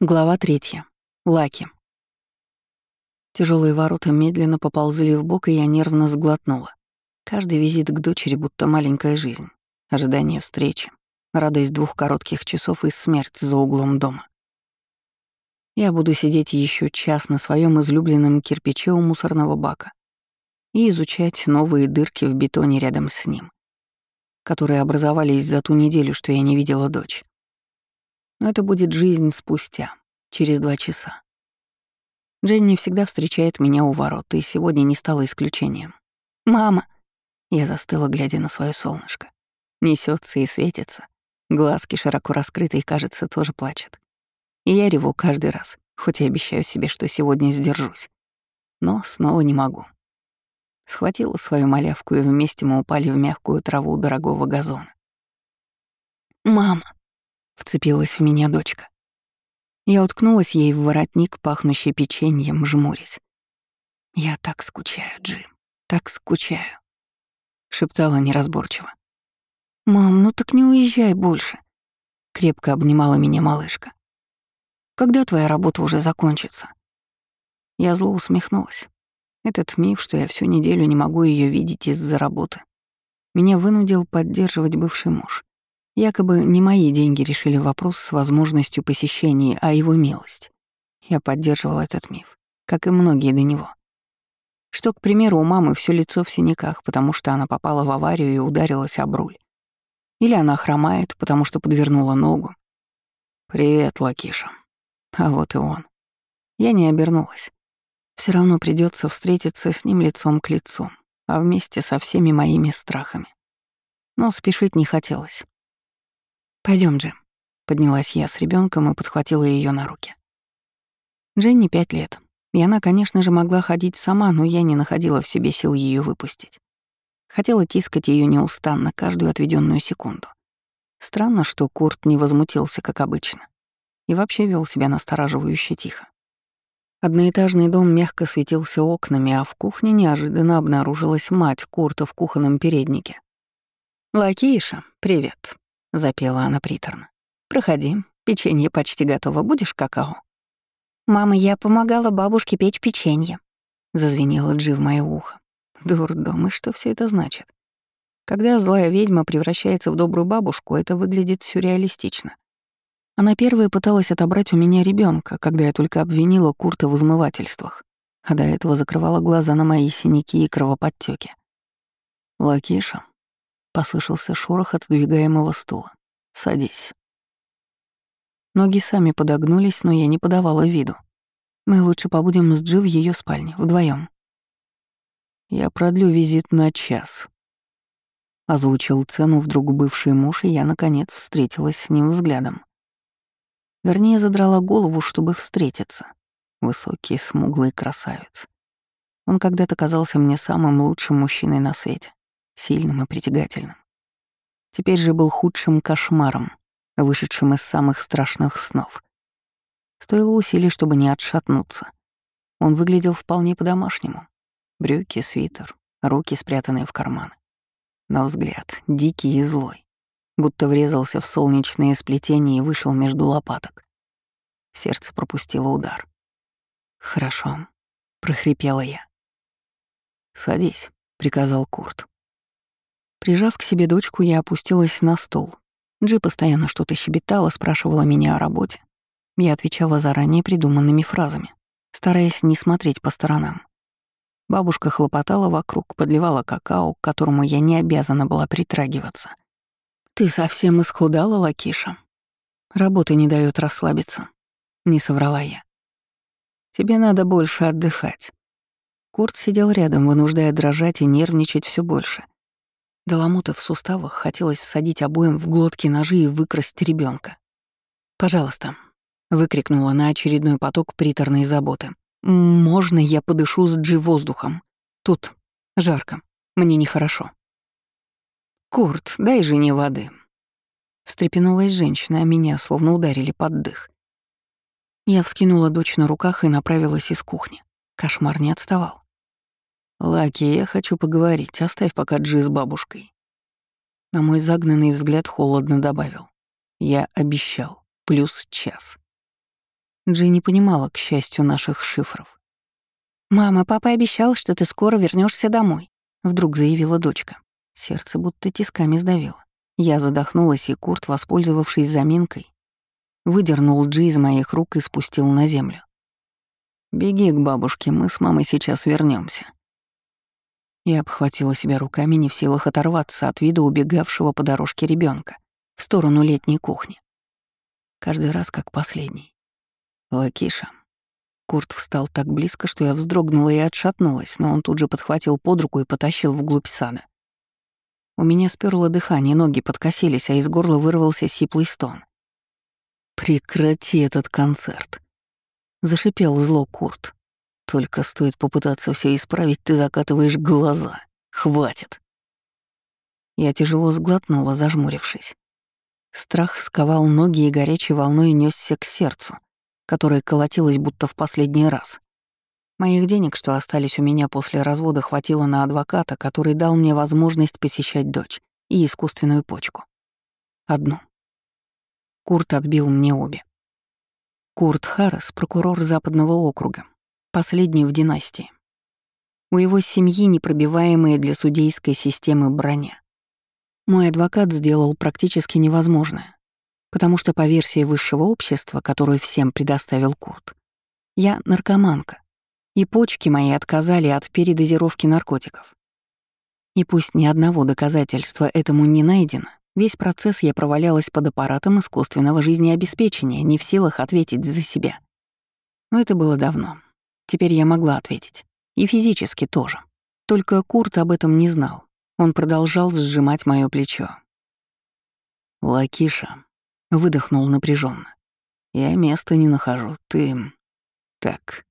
Глава третья. Лаки. Тяжелые ворота медленно поползли в бок, и я нервно сглотнула. Каждый визит к дочери будто маленькая жизнь. Ожидание встречи, радость двух коротких часов и смерть за углом дома. Я буду сидеть еще час на своем излюбленном кирпиче у мусорного бака и изучать новые дырки в бетоне рядом с ним, которые образовались за ту неделю, что я не видела дочь. Но это будет жизнь спустя, через два часа. Дженни всегда встречает меня у ворот, и сегодня не стало исключением. «Мама!» Я застыла, глядя на свое солнышко. Несется и светится. Глазки широко раскрыты и, кажется, тоже плачет. И я реву каждый раз, хоть и обещаю себе, что сегодня сдержусь. Но снова не могу. Схватила свою малявку, и вместе мы упали в мягкую траву дорогого газона. «Мама!» Вцепилась в меня дочка. Я уткнулась ей в воротник, пахнущий печеньем, жмурясь. «Я так скучаю, Джим, так скучаю», — шептала неразборчиво. «Мам, ну так не уезжай больше», — крепко обнимала меня малышка. «Когда твоя работа уже закончится?» Я зло усмехнулась. Этот миф, что я всю неделю не могу ее видеть из-за работы, меня вынудил поддерживать бывший муж. Якобы не мои деньги решили вопрос с возможностью посещения, а его милость. Я поддерживал этот миф, как и многие до него. Что, к примеру, у мамы все лицо в синяках, потому что она попала в аварию и ударилась об руль. Или она хромает, потому что подвернула ногу. «Привет, Лакиша». А вот и он. Я не обернулась. Все равно придется встретиться с ним лицом к лицу, а вместе со всеми моими страхами. Но спешить не хотелось. Пойдем, Джим. Поднялась я с ребенком и подхватила ее на руки. Дженни пять лет, и она, конечно же, могла ходить сама, но я не находила в себе сил ее выпустить. Хотела тискать ее неустанно, каждую отведенную секунду. Странно, что Курт не возмутился, как обычно, и вообще вел себя настораживающе тихо. Одноэтажный дом мягко светился окнами, а в кухне неожиданно обнаружилась мать Курта в кухонном переднике. «Лакейша, привет», — запела она приторно. «Проходи, печенье почти готово. Будешь какао?» «Мама, я помогала бабушке печь печенье», — зазвенела Джи в моё ухо. Дурдом, и что все это значит? Когда злая ведьма превращается в добрую бабушку, это выглядит сюрреалистично. Она первая пыталась отобрать у меня ребенка, когда я только обвинила Курта в измывательствах, а до этого закрывала глаза на мои синяки и кровоподтеки. «Лакиша», Послышался шорох отодвигаемого стула. «Садись». Ноги сами подогнулись, но я не подавала виду. Мы лучше побудем с Джи в ее спальне, вдвоем. «Я продлю визит на час», — озвучил цену вдруг бывший муж, и я, наконец, встретилась с ним взглядом. Вернее, задрала голову, чтобы встретиться. Высокий, смуглый красавец. Он когда-то казался мне самым лучшим мужчиной на свете сильным и притягательным. Теперь же был худшим кошмаром, вышедшим из самых страшных снов. Стоило усилий, чтобы не отшатнуться. Он выглядел вполне по-домашнему. Брюки, свитер, руки спрятанные в карманы. Но взгляд дикий и злой, будто врезался в солнечное сплетение и вышел между лопаток. Сердце пропустило удар. «Хорошо», — прохрипела я. «Садись», — приказал Курт. Прижав к себе дочку, я опустилась на стул. Джи постоянно что-то щебетала, спрашивала меня о работе. Я отвечала заранее придуманными фразами, стараясь не смотреть по сторонам. Бабушка хлопотала вокруг, подливала какао, к которому я не обязана была притрагиваться. «Ты совсем исхудала, Лакиша. Работа не дает расслабиться», — не соврала я. «Тебе надо больше отдыхать». Курт сидел рядом, вынуждая дрожать и нервничать все больше — до ломота в суставах хотелось всадить обоим в глотки ножи и выкрасть ребенка. «Пожалуйста», — выкрикнула на очередной поток приторной заботы. «Можно я подышу с Джи воздухом? Тут жарко, мне нехорошо». «Курт, дай жене воды». Встрепенулась женщина, а меня словно ударили под дых. Я вскинула дочь на руках и направилась из кухни. Кошмар не отставал. «Лаки, я хочу поговорить. Оставь пока Джи с бабушкой». На мой загнанный взгляд холодно добавил. «Я обещал. Плюс час». Джи не понимала, к счастью, наших шифров. «Мама, папа обещал, что ты скоро вернешься домой», — вдруг заявила дочка. Сердце будто тисками сдавило. Я задохнулась, и Курт, воспользовавшись заминкой, выдернул Джи из моих рук и спустил на землю. «Беги к бабушке, мы с мамой сейчас вернемся. Я обхватила себя руками, не в силах оторваться от вида убегавшего по дорожке ребенка в сторону летней кухни. Каждый раз как последний. Лакиша. Курт встал так близко, что я вздрогнула и отшатнулась, но он тут же подхватил под руку и потащил вглубь сада. У меня сперло дыхание, ноги подкосились, а из горла вырвался сиплый стон. «Прекрати этот концерт!» — зашипел зло Курт. Только стоит попытаться все исправить, ты закатываешь глаза. Хватит. Я тяжело сглотнула, зажмурившись. Страх сковал ноги и горячей волной несся к сердцу, которое колотилось будто в последний раз. Моих денег, что остались у меня после развода, хватило на адвоката, который дал мне возможность посещать дочь и искусственную почку. Одну. Курт отбил мне обе. Курт Харрес, прокурор Западного округа, последний в династии. У его семьи непробиваемая для судейской системы броня. Мой адвокат сделал практически невозможное, потому что по версии высшего общества, которую всем предоставил Курт, я наркоманка, и почки мои отказали от передозировки наркотиков. И пусть ни одного доказательства этому не найдено, весь процесс я провалялась под аппаратом искусственного жизнеобеспечения, не в силах ответить за себя. Но это было давно, Теперь я могла ответить. И физически тоже. Только Курт об этом не знал. Он продолжал сжимать моё плечо. «Лакиша», — выдохнул напряженно. «Я места не нахожу. Ты... так...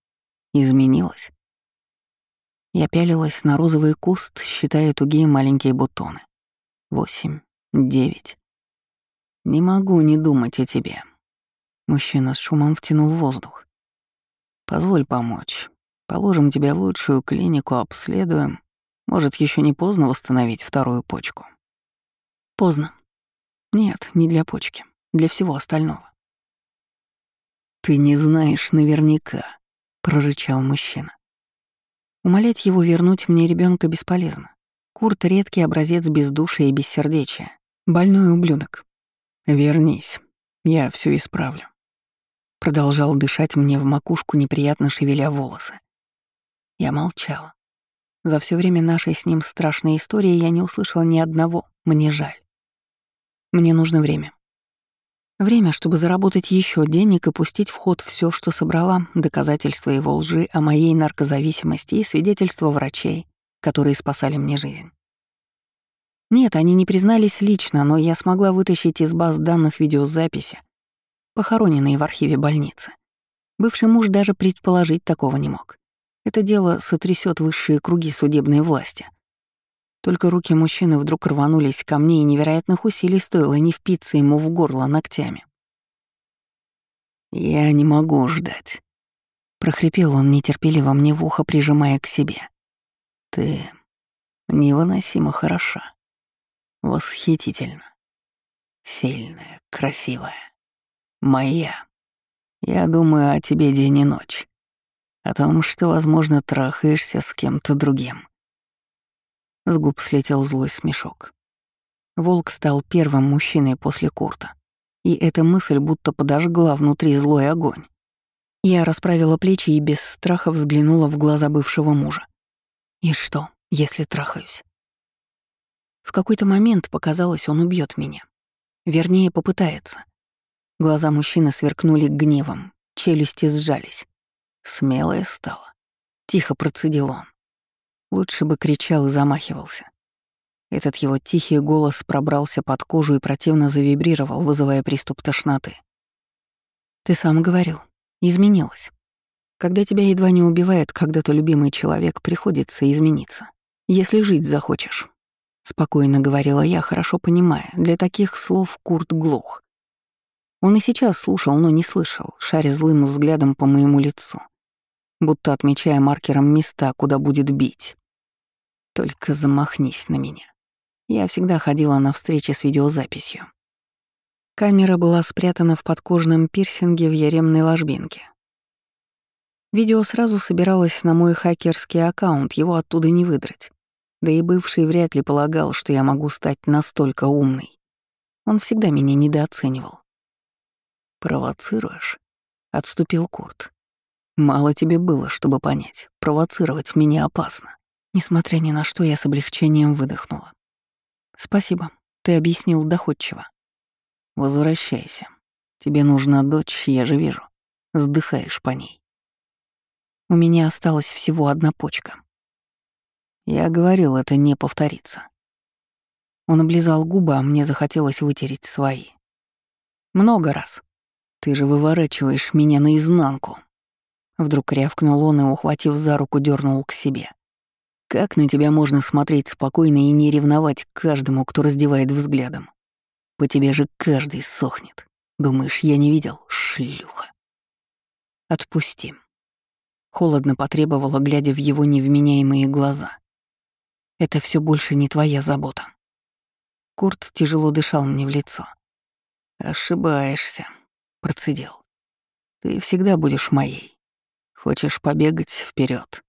изменилась?» Я пялилась на розовый куст, считая тугие маленькие бутоны. Восемь, девять. Не могу не думать о тебе. Мужчина с шумом втянул воздух. Позволь помочь. Положим тебя в лучшую клинику, обследуем. Может, еще не поздно восстановить вторую почку. Поздно. Нет, не для почки. Для всего остального. Ты не знаешь наверняка, прорычал мужчина. Умолять его вернуть мне ребенка бесполезно. Курт — редкий образец бездушия и бессердечия. Больной ублюдок. Вернись, я все исправлю. Продолжал дышать мне в макушку, неприятно шевеля волосы. Я молчала. За все время нашей с ним страшной истории я не услышала ни одного «мне жаль». Мне нужно время. Время, чтобы заработать еще денег и пустить в ход все, что собрала, доказательства его лжи о моей наркозависимости и свидетельства врачей, которые спасали мне жизнь. Нет, они не признались лично, но я смогла вытащить из баз данных видеозаписи, похороненные в архиве больницы. Бывший муж даже предположить такого не мог. Это дело сотрясет высшие круги судебной власти. Только руки мужчины вдруг рванулись ко мне, и невероятных усилий стоило не впиться ему в горло ногтями. «Я не могу ждать», — прохрипел он нетерпеливо мне в ухо, прижимая к себе. «Ты невыносимо хороша, восхитительно, сильная, красивая. Моя. Я думаю о тебе день и ночь. О том, что, возможно, трахаешься с кем-то другим. С губ слетел злой смешок. Волк стал первым мужчиной после Курта. И эта мысль будто подожгла внутри злой огонь. Я расправила плечи и без страха взглянула в глаза бывшего мужа. И что, если трахаюсь? В какой-то момент показалось, он убьет меня. Вернее, попытается. Глаза мужчины сверкнули гневом, челюсти сжались. Смелая стала. Тихо процедил он. Лучше бы кричал и замахивался. Этот его тихий голос пробрался под кожу и противно завибрировал, вызывая приступ тошноты. «Ты сам говорил. Изменилась. Когда тебя едва не убивает когда-то любимый человек, приходится измениться. Если жить захочешь». Спокойно говорила я, хорошо понимая, для таких слов Курт глух. Он и сейчас слушал, но не слышал, шаря злым взглядом по моему лицу, будто отмечая маркером места, куда будет бить. Только замахнись на меня. Я всегда ходила на встречи с видеозаписью. Камера была спрятана в подкожном пирсинге в яремной ложбинке, Видео сразу собиралось на мой хакерский аккаунт, его оттуда не выдрать. Да и бывший вряд ли полагал, что я могу стать настолько умной. Он всегда меня недооценивал. «Провоцируешь?» — отступил Курт. «Мало тебе было, чтобы понять. Провоцировать меня опасно». Несмотря ни на что, я с облегчением выдохнула. «Спасибо, ты объяснил доходчиво. Возвращайся. Тебе нужна дочь, я же вижу. Сдыхаешь по ней. У меня осталась всего одна почка. Я говорил, это не повторится. Он облизал губы, а мне захотелось вытереть свои. Много раз. Ты же выворачиваешь меня наизнанку. Вдруг рявкнул он и, ухватив за руку, дернул к себе. Как на тебя можно смотреть спокойно и не ревновать каждому, кто раздевает взглядом? По тебе же каждый сохнет. Думаешь, я не видел, шлюха? Отпусти. Холодно потребовала, глядя в его невменяемые глаза. Это все больше не твоя забота. Курт тяжело дышал мне в лицо. «Ошибаешься», — процедил. «Ты всегда будешь моей. Хочешь побегать вперед,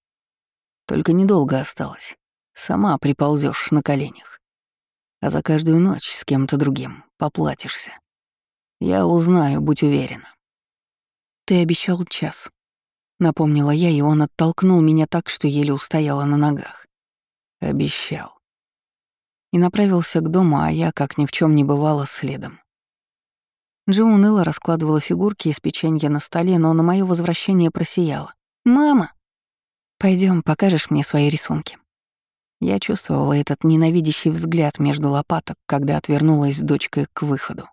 только недолго осталось. Сама приползешь на коленях. А за каждую ночь с кем-то другим поплатишься. Я узнаю, будь уверена. Ты обещал час. Напомнила я, и он оттолкнул меня так, что еле устояла на ногах. Обещал. И направился к дому, а я, как ни в чем не бывало, следом. Джо уныло раскладывала фигурки из печенья на столе, но на мое возвращение просияла. «Мама!» Пойдем, покажешь мне свои рисунки». Я чувствовала этот ненавидящий взгляд между лопаток, когда отвернулась с дочкой к выходу.